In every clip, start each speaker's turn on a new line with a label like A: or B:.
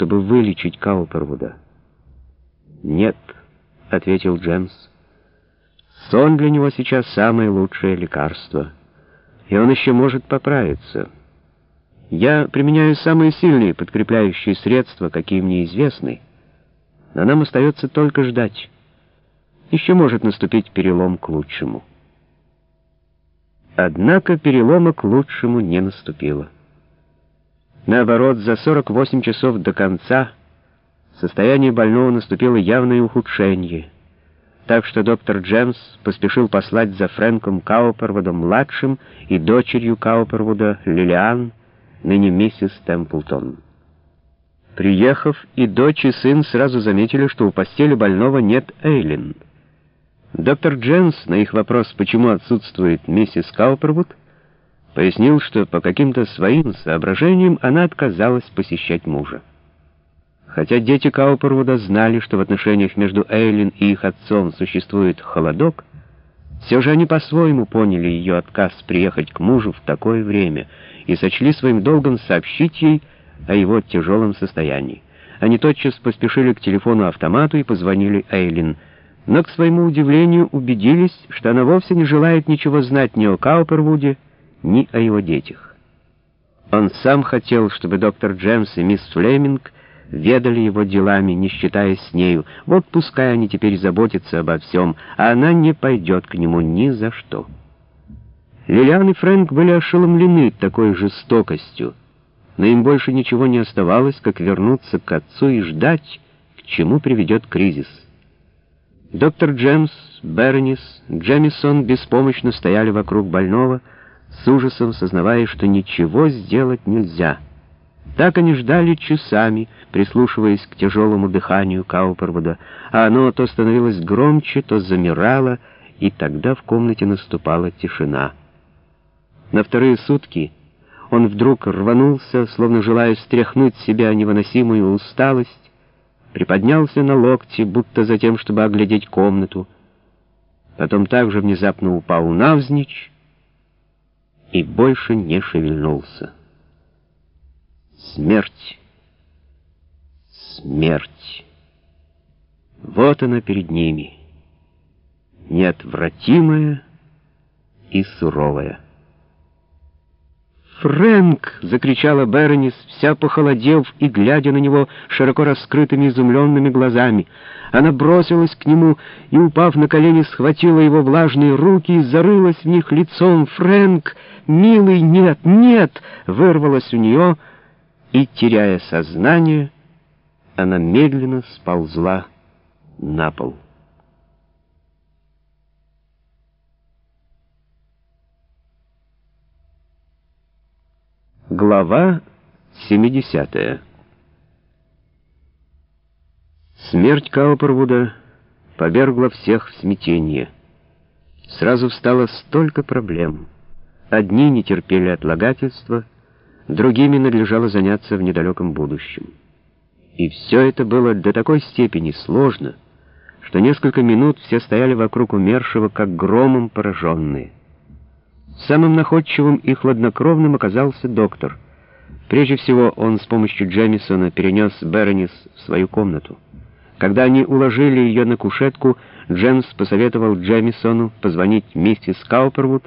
A: чтобы вылечить Каупервуда? «Нет», — ответил Джемс. «Сон для него сейчас самое лучшее лекарство, и он еще может поправиться. Я применяю самые сильные подкрепляющие средства, какие мне известны, но нам остается только ждать. Еще может наступить перелом к лучшему». Однако перелома к лучшему не наступило. Наоборот, за 48 часов до конца в состоянии больного наступило явное ухудшение, так что доктор Джемс поспешил послать за Фрэнком Каупервудом-младшим и дочерью Каупервуда Лилиан, ныне миссис Темплтон. Приехав, и дочь, и сын сразу заметили, что у постели больного нет Эйлин. Доктор Джемс на их вопрос, почему отсутствует миссис Каупервуд, пояснил, что по каким-то своим соображениям она отказалась посещать мужа. Хотя дети Каупервуда знали, что в отношениях между Эйлин и их отцом существует холодок, все же они по-своему поняли ее отказ приехать к мужу в такое время и сочли своим долгом сообщить ей о его тяжелом состоянии. Они тотчас поспешили к телефону-автомату и позвонили Эйлин, но, к своему удивлению, убедились, что она вовсе не желает ничего знать ни о Каупервуде, ни о его детях. Он сам хотел, чтобы доктор Джемс и мисс Флеминг ведали его делами, не считаясь с нею. Вот пускай они теперь заботятся обо всем, а она не пойдет к нему ни за что. Лилиан и Фрэнк были ошеломлены такой жестокостью, но им больше ничего не оставалось, как вернуться к отцу и ждать, к чему приведет кризис. Доктор Джемс, Бернис, Джемисон беспомощно стояли вокруг больного, с ужасом сознавая, что ничего сделать нельзя. Так они ждали часами, прислушиваясь к тяжелому дыханию Каупервуда, а оно то становилось громче, то замирало, и тогда в комнате наступала тишина. На вторые сутки он вдруг рванулся, словно желая стряхнуть с себя невыносимую усталость, приподнялся на локти, будто за тем, чтобы оглядеть комнату, потом также внезапно упал навзничь, и больше не шевельнулся. Смерть. Смерть. Вот она перед ними, неотвратимая и суровая. «Фрэнк!» — закричала Беронис, вся похолодев и глядя на него широко раскрытыми изумленными глазами. Она бросилась к нему и, упав на колени, схватила его влажные руки и зарылась в них лицом. «Фрэнк! Милый, нет, нет!» — вырвалась у нее, и, теряя сознание, она медленно сползла на пол. Глава 70 Смерть Каупервуда повергла всех в смятение. Сразу встало столько проблем. Одни не терпели отлагательства, другими надлежало заняться в недалеком будущем. И все это было до такой степени сложно, что несколько минут все стояли вокруг умершего, как громом пораженные. Самым находчивым и хладнокровным оказался доктор. Прежде всего, он с помощью Джемисона перенес Беронис в свою комнату. Когда они уложили ее на кушетку, Джемс посоветовал Джемисону позвонить миссис Каупервуд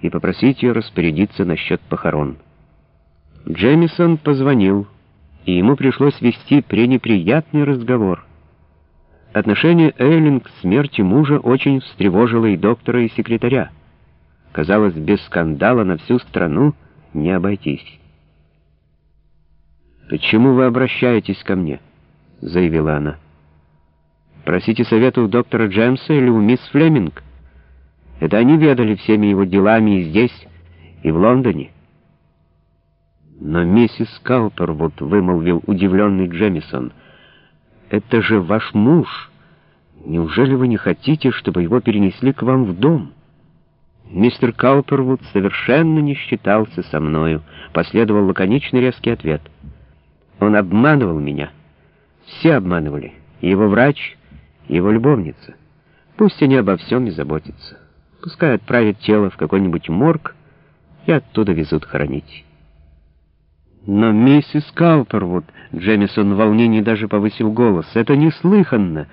A: и попросить ее распорядиться насчет похорон. Джемисон позвонил, и ему пришлось вести пренеприятный разговор. Отношение Эйлин к смерти мужа очень встревожило и доктора, и секретаря. Казалось, без скандала на всю страну не обойтись. «Почему вы обращаетесь ко мне?» — заявила она. «Просите совета у доктора Джемса или у мисс Флеминг. Это они ведали всеми его делами и здесь, и в Лондоне». «Но миссис Каупервуд», — вымолвил удивленный Джемисон, — «это же ваш муж. Неужели вы не хотите, чтобы его перенесли к вам в дом?» «Мистер Каупервуд совершенно не считался со мною», — последовал лаконичный резкий ответ. «Он обманывал меня. Все обманывали. Его врач, его любовница. Пусть они обо всем не заботятся. Пускай отправят тело в какой-нибудь морг и оттуда везут хоронить». Но миссис Каупервуд, Джемисон в волнении даже повысил голос, это неслыханно.